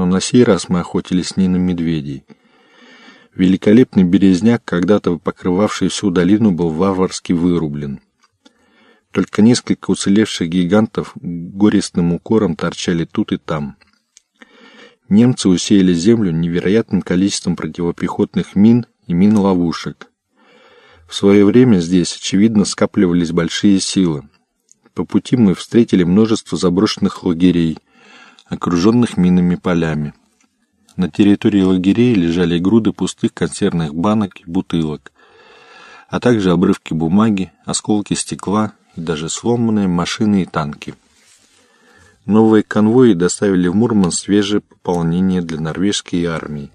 но на сей раз мы охотились не на медведей. Великолепный березняк, когда-то покрывавший всю долину, был варварски вырублен. Только несколько уцелевших гигантов горестным укором торчали тут и там. Немцы усеяли землю невероятным количеством противопехотных мин и мин-ловушек. В свое время здесь, очевидно, скапливались большие силы. По пути мы встретили множество заброшенных лагерей, окруженных минными полями. На территории лагерей лежали груды пустых консервных банок и бутылок, а также обрывки бумаги, осколки стекла и даже сломанные машины и танки. Новые конвои доставили в Мурманск свежее пополнение для норвежской армии,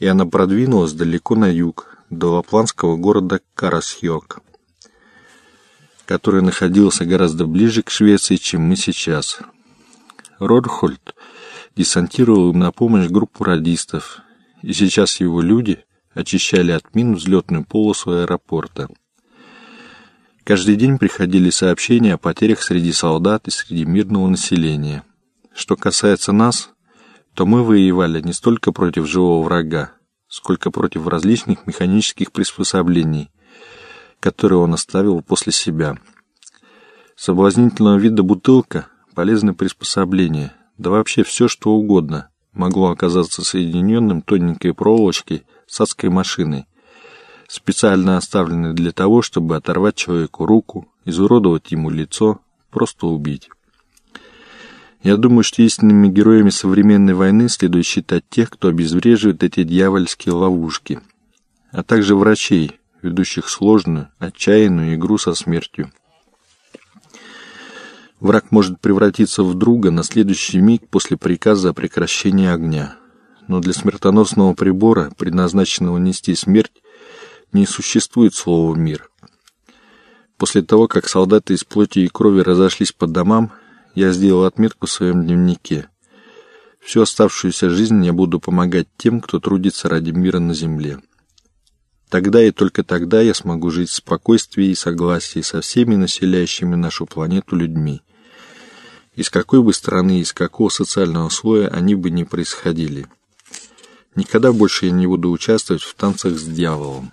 и она продвинулась далеко на юг, до лапландского города Карасьёк, который находился гораздо ближе к Швеции, чем мы сейчас. Родхольд десантировал им на помощь группу радистов, и сейчас его люди очищали от мин взлетную полосу аэропорта. Каждый день приходили сообщения о потерях среди солдат и среди мирного населения. Что касается нас, то мы воевали не столько против живого врага, сколько против различных механических приспособлений, которые он оставил после себя. Соблазнительного вида бутылка, полезное приспособление, да вообще все, что угодно, могло оказаться соединенным тоненькой проволочкой с адской машиной, специально оставленный для того, чтобы оторвать человеку руку, изуродовать ему лицо, просто убить. Я думаю, что истинными героями современной войны следует считать тех, кто обезвреживает эти дьявольские ловушки, а также врачей, ведущих сложную, отчаянную игру со смертью. Враг может превратиться в друга на следующий миг после приказа о прекращении огня. Но для смертоносного прибора, предназначенного нести смерть, не существует слова «мир». После того, как солдаты из плоти и крови разошлись по домам, я сделал отметку в своем дневнике. Всю оставшуюся жизнь я буду помогать тем, кто трудится ради мира на земле. Тогда и только тогда я смогу жить в спокойствии и согласии со всеми населяющими нашу планету людьми. Из какой бы страны, из какого социального слоя они бы ни происходили. Никогда больше я не буду участвовать в танцах с дьяволом.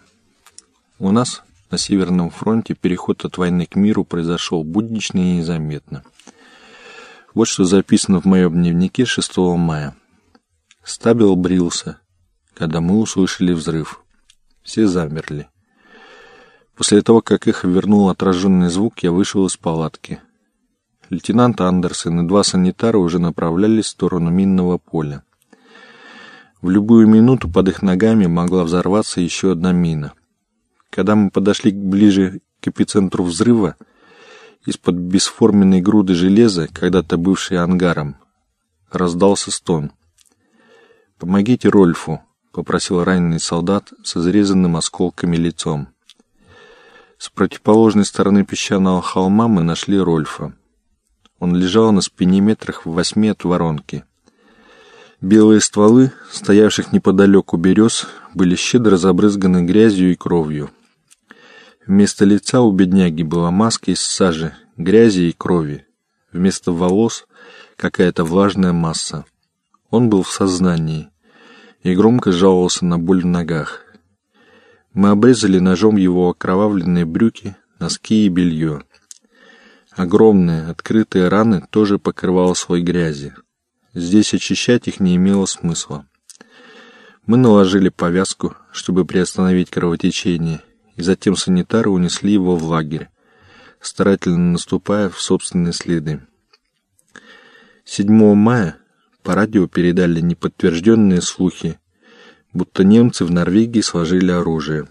У нас на Северном фронте переход от войны к миру произошел буднично и незаметно. Вот что записано в моем дневнике 6 мая. Стабил брился, когда мы услышали взрыв. Все замерли. После того, как их вернул отраженный звук, я вышел из палатки. Лейтенант Андерсон и два санитара уже направлялись в сторону минного поля. В любую минуту под их ногами могла взорваться еще одна мина. Когда мы подошли ближе к эпицентру взрыва, из-под бесформенной груды железа, когда-то бывшей ангаром, раздался стон. «Помогите Рольфу», — попросил раненый солдат с изрезанным осколками лицом. С противоположной стороны песчаного холма мы нашли Рольфа. Он лежал на спине метрах в восьми от воронки. Белые стволы, стоявших неподалеку берез, были щедро забрызганы грязью и кровью. Вместо лица у бедняги была маска из сажи, грязи и крови. Вместо волос какая-то влажная масса. Он был в сознании и громко жаловался на боль в ногах. Мы обрезали ножом его окровавленные брюки, носки и белье. Огромные, открытые раны тоже покрывало слой грязи. Здесь очищать их не имело смысла. Мы наложили повязку, чтобы приостановить кровотечение, и затем санитары унесли его в лагерь, старательно наступая в собственные следы. 7 мая по радио передали неподтвержденные слухи, будто немцы в Норвегии сложили оружие.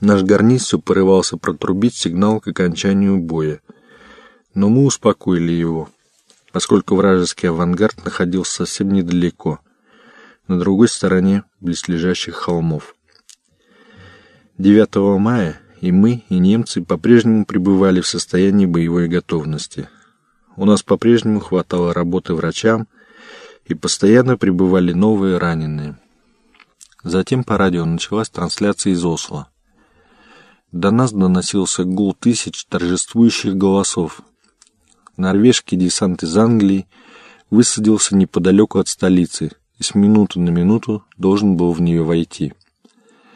Наш гарниз все порывался протрубить сигнал к окончанию боя, но мы успокоили его, поскольку вражеский авангард находился совсем недалеко, на другой стороне близлежащих холмов. 9 мая и мы, и немцы по-прежнему пребывали в состоянии боевой готовности. У нас по-прежнему хватало работы врачам, и постоянно прибывали новые раненые. Затем по радио началась трансляция из Осло. До нас доносился гул тысяч торжествующих голосов. Норвежский десант из Англии высадился неподалеку от столицы и с минуты на минуту должен был в нее войти.